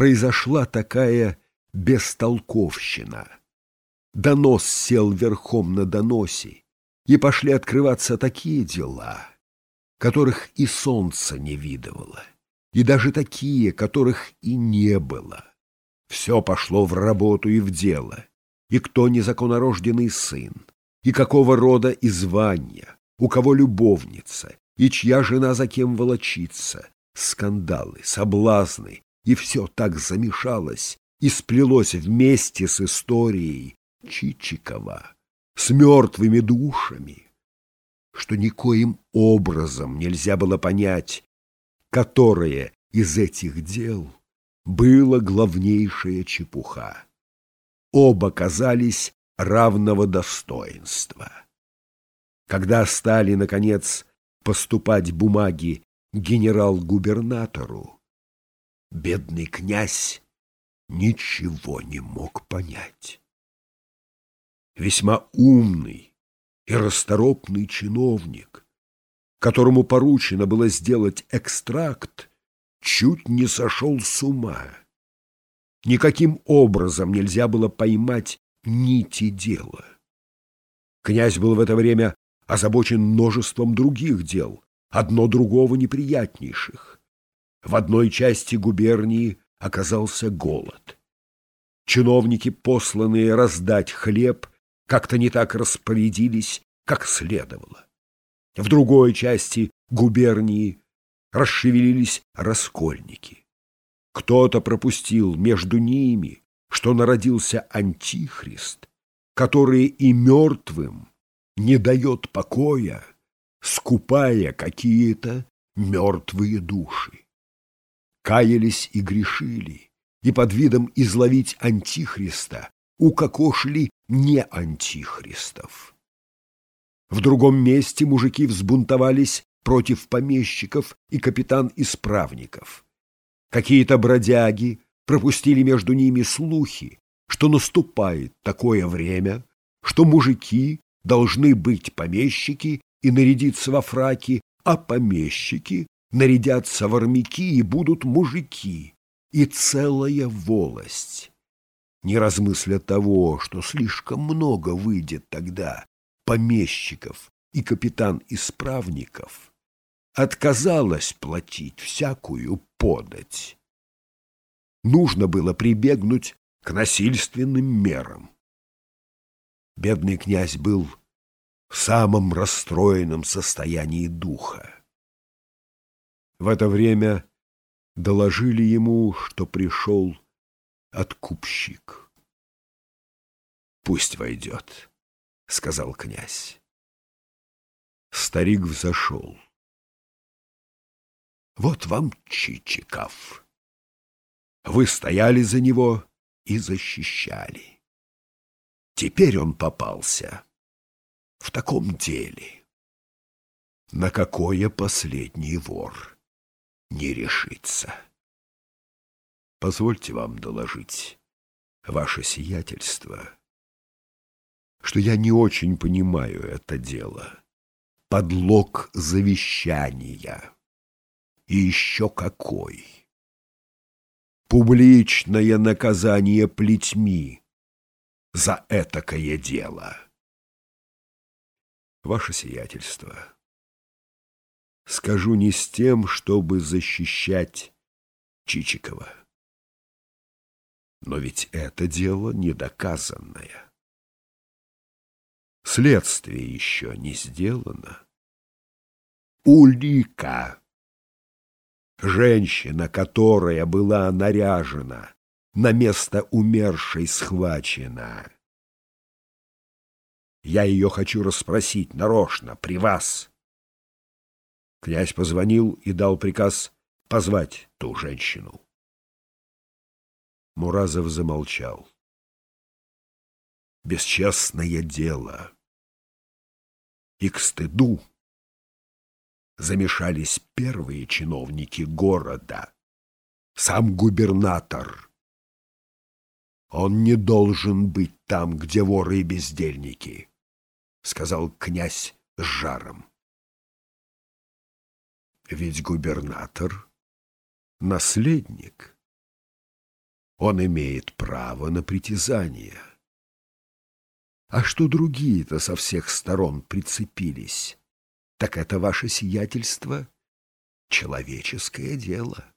произошла такая бестолковщина. Донос сел верхом на доносе, и пошли открываться такие дела, которых и солнце не видывало, и даже такие, которых и не было. Все пошло в работу и в дело, и кто незаконнорожденный сын, и какого рода и звания, у кого любовница, и чья жена за кем волочится, скандалы, соблазны, и все так замешалось и сплелось вместе с историей Чичикова, с мертвыми душами, что никоим образом нельзя было понять, которое из этих дел было главнейшая чепуха. Оба казались равного достоинства. Когда стали, наконец, поступать бумаги генерал-губернатору, бедный князь ничего не мог понять. Весьма умный и расторопный чиновник, которому поручено было сделать экстракт, чуть не сошел с ума. Никаким образом нельзя было поймать нити дела. Князь был в это время озабочен множеством других дел, одно другого неприятнейших. В одной части губернии оказался голод. Чиновники, посланные раздать хлеб, как-то не так распорядились, как следовало. В другой части губернии расшевелились раскольники. Кто-то пропустил между ними, что народился антихрист, который и мертвым не дает покоя, скупая какие-то мертвые души. Каялись и грешили, и под видом изловить антихриста укокошили не антихристов. В другом месте мужики взбунтовались против помещиков и капитан-исправников. Какие-то бродяги пропустили между ними слухи, что наступает такое время, что мужики должны быть помещики и нарядиться во фраки, а помещики нарядятся в армяки и будут мужики, и целая волость. Не размысля того, что слишком много выйдет тогда помещиков и капитан-исправников, отказалась платить всякую подать. Нужно было прибегнуть к насильственным мерам. Бедный князь был в самом расстроенном состоянии духа. В это время доложили ему, что пришел откупщик. «Пусть войдет», — сказал князь. Старик взошел. «Вот вам Чичиков. Вы стояли за него и защищали. Теперь он попался в таком деле, на какое последний вор не решится. Позвольте вам доложить, ваше сиятельство, что я не очень понимаю это дело. Подлог завещания. И еще какой! Публичное наказание плетьми за этакое дело. Ваше сиятельство, скажу не с тем, чтобы защищать Чичикова. Но ведь это дело недоказанное. Следствие еще не сделано. Улика. Женщина, которая была наряжена, на место умершей схвачена. Я ее хочу расспросить нарочно, при вас. Князь позвонил и дал приказ позвать ту женщину. Муразов замолчал. Бесчестное дело. И к стыду замешались первые чиновники города, сам губернатор. Он не должен быть там, где воры и бездельники. — сказал князь с жаром. Ведь губернатор — наследник. он имеет право на притязание. А что другие-то со всех сторон прицепились, так это ваше сиятельство — человеческое дело.